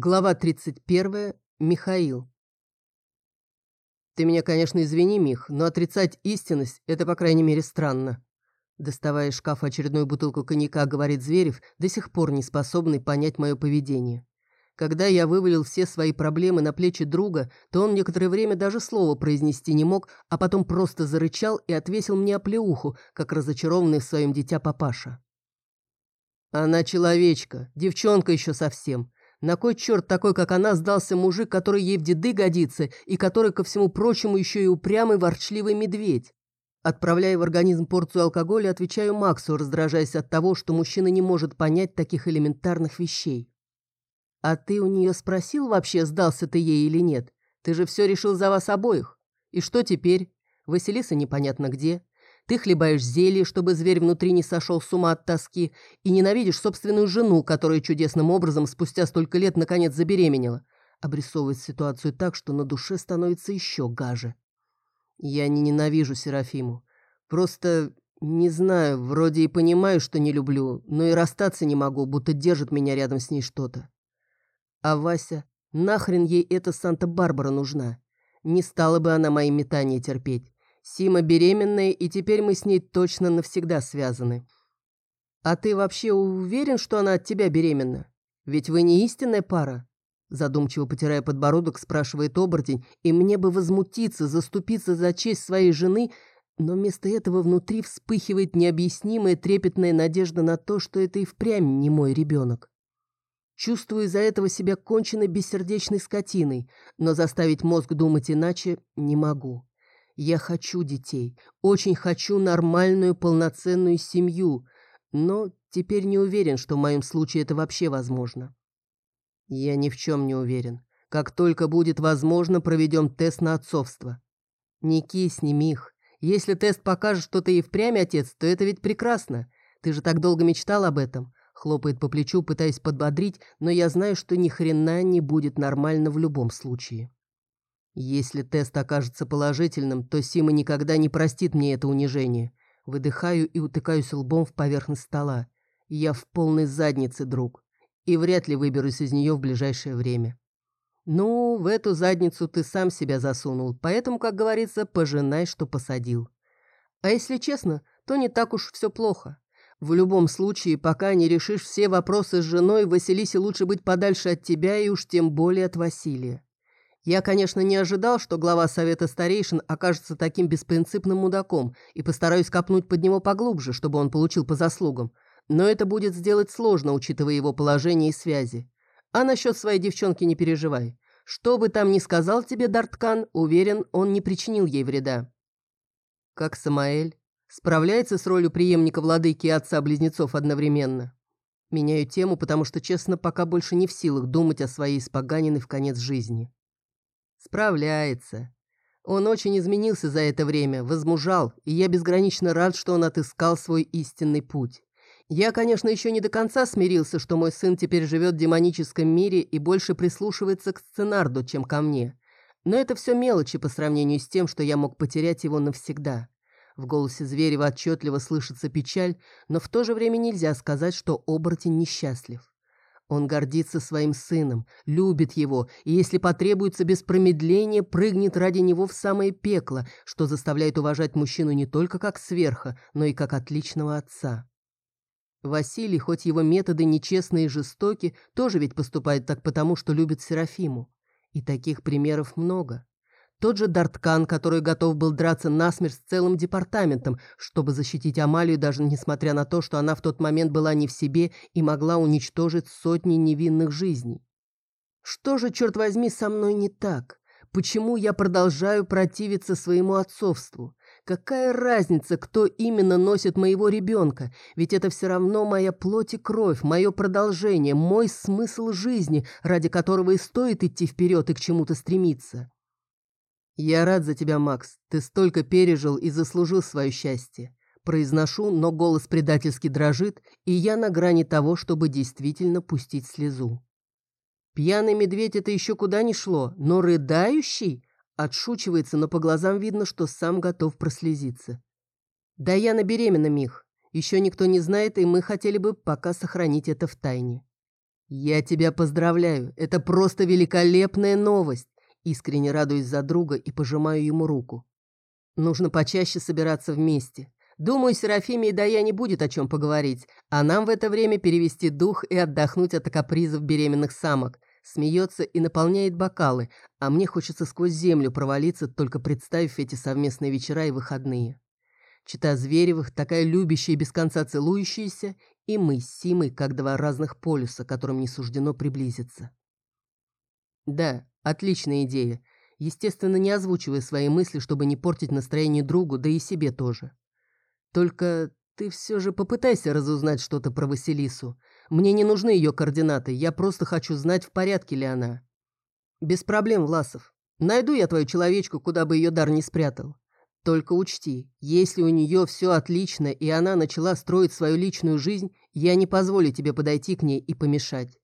Глава 31. Михаил. Ты меня, конечно, извини, Мих, но отрицать истинность – это, по крайней мере, странно. Доставая из шкафа очередную бутылку коньяка, говорит Зверев, до сих пор не способный понять мое поведение. Когда я вывалил все свои проблемы на плечи друга, то он некоторое время даже слова произнести не мог, а потом просто зарычал и отвесил мне оплеуху, как разочарованный в своем дитя папаша. Она человечка, девчонка еще совсем. На кой черт такой, как она, сдался мужик, который ей в деды годится и который, ко всему прочему, еще и упрямый ворчливый медведь? Отправляя в организм порцию алкоголя, отвечаю Максу, раздражаясь от того, что мужчина не может понять таких элементарных вещей. «А ты у нее спросил вообще, сдался ты ей или нет? Ты же все решил за вас обоих. И что теперь? Василиса непонятно где. Ты хлебаешь зелье, чтобы зверь внутри не сошел с ума от тоски, и ненавидишь собственную жену, которая чудесным образом спустя столько лет наконец забеременела. Обрисовывает ситуацию так, что на душе становится еще гаже. Я не ненавижу Серафиму. Просто, не знаю, вроде и понимаю, что не люблю, но и расстаться не могу, будто держит меня рядом с ней что-то. А Вася, нахрен ей эта Санта-Барбара нужна? Не стала бы она мои метания терпеть. Сима беременная, и теперь мы с ней точно навсегда связаны. А ты вообще уверен, что она от тебя беременна? Ведь вы не истинная пара?» Задумчиво потирая подбородок, спрашивает оборотень, и мне бы возмутиться, заступиться за честь своей жены, но вместо этого внутри вспыхивает необъяснимая трепетная надежда на то, что это и впрямь не мой ребенок. Чувствую из-за этого себя конченной бессердечной скотиной, но заставить мозг думать иначе не могу. Я хочу детей, очень хочу нормальную полноценную семью, но теперь не уверен, что в моем случае это вообще возможно. Я ни в чем не уверен. Как только будет возможно, проведем тест на отцовство. Не кисни, Мих. Если тест покажет, что ты и впрямь отец, то это ведь прекрасно. Ты же так долго мечтал об этом. Хлопает по плечу, пытаясь подбодрить, но я знаю, что ни хрена не будет нормально в любом случае. Если тест окажется положительным, то Сима никогда не простит мне это унижение. Выдыхаю и утыкаюсь лбом в поверхность стола. Я в полной заднице, друг. И вряд ли выберусь из нее в ближайшее время. Ну, в эту задницу ты сам себя засунул, поэтому, как говорится, пожинай, что посадил. А если честно, то не так уж все плохо. В любом случае, пока не решишь все вопросы с женой, Василисе лучше быть подальше от тебя и уж тем более от Василия. Я, конечно, не ожидал, что глава Совета Старейшин окажется таким беспринципным мудаком и постараюсь копнуть под него поглубже, чтобы он получил по заслугам. Но это будет сделать сложно, учитывая его положение и связи. А насчет своей девчонки не переживай. Что бы там ни сказал тебе Дарткан, уверен, он не причинил ей вреда. Как Самаэль справляется с ролью преемника владыки и отца-близнецов одновременно. Меняю тему, потому что, честно, пока больше не в силах думать о своей испоганенной в конец жизни. Справляется. Он очень изменился за это время, возмужал, и я безгранично рад, что он отыскал свой истинный путь. Я, конечно, еще не до конца смирился, что мой сын теперь живет в демоническом мире и больше прислушивается к сценарду, чем ко мне. Но это все мелочи по сравнению с тем, что я мог потерять его навсегда. В голосе Зверева отчетливо слышится печаль, но в то же время нельзя сказать, что оборотень несчастлив. Он гордится своим сыном, любит его, и если потребуется без промедления, прыгнет ради него в самое пекло, что заставляет уважать мужчину не только как сверха, но и как отличного отца. Василий, хоть его методы нечестные и жестоки, тоже ведь поступает так потому, что любит Серафиму. И таких примеров много. Тот же Дарткан, который готов был драться насмерть с целым департаментом, чтобы защитить Амалию, даже несмотря на то, что она в тот момент была не в себе и могла уничтожить сотни невинных жизней. Что же, черт возьми, со мной не так? Почему я продолжаю противиться своему отцовству? Какая разница, кто именно носит моего ребенка? Ведь это все равно моя плоть и кровь, мое продолжение, мой смысл жизни, ради которого и стоит идти вперед и к чему-то стремиться. «Я рад за тебя, Макс. Ты столько пережил и заслужил свое счастье». Произношу, но голос предательски дрожит, и я на грани того, чтобы действительно пустить слезу. Пьяный медведь это еще куда ни шло, но рыдающий отшучивается, но по глазам видно, что сам готов прослезиться. Да я на беременна, Мих. Еще никто не знает, и мы хотели бы пока сохранить это в тайне. «Я тебя поздравляю, это просто великолепная новость!» Искренне радуюсь за друга и пожимаю ему руку. Нужно почаще собираться вместе. Думаю, Серафиме и Даяне будет о чем поговорить, а нам в это время перевести дух и отдохнуть от капризов беременных самок. Смеется и наполняет бокалы, а мне хочется сквозь землю провалиться, только представив эти совместные вечера и выходные. Чита Зверевых, такая любящая и без конца целующаяся, и мы с Симой, как два разных полюса, которым не суждено приблизиться. Да, отличная идея. Естественно, не озвучивая свои мысли, чтобы не портить настроение другу, да и себе тоже. Только ты все же попытайся разузнать что-то про Василису. Мне не нужны ее координаты, я просто хочу знать, в порядке ли она. Без проблем, Власов. Найду я твою человечку, куда бы ее дар не спрятал. Только учти, если у нее все отлично, и она начала строить свою личную жизнь, я не позволю тебе подойти к ней и помешать.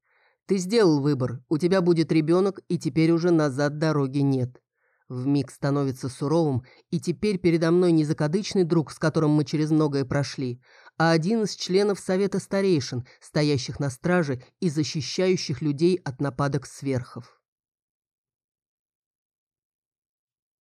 Ты сделал выбор, у тебя будет ребенок, и теперь уже назад дороги нет. Вмиг становится суровым, и теперь передо мной не закадычный друг, с которым мы через многое прошли, а один из членов Совета Старейшин, стоящих на страже и защищающих людей от нападок сверхов.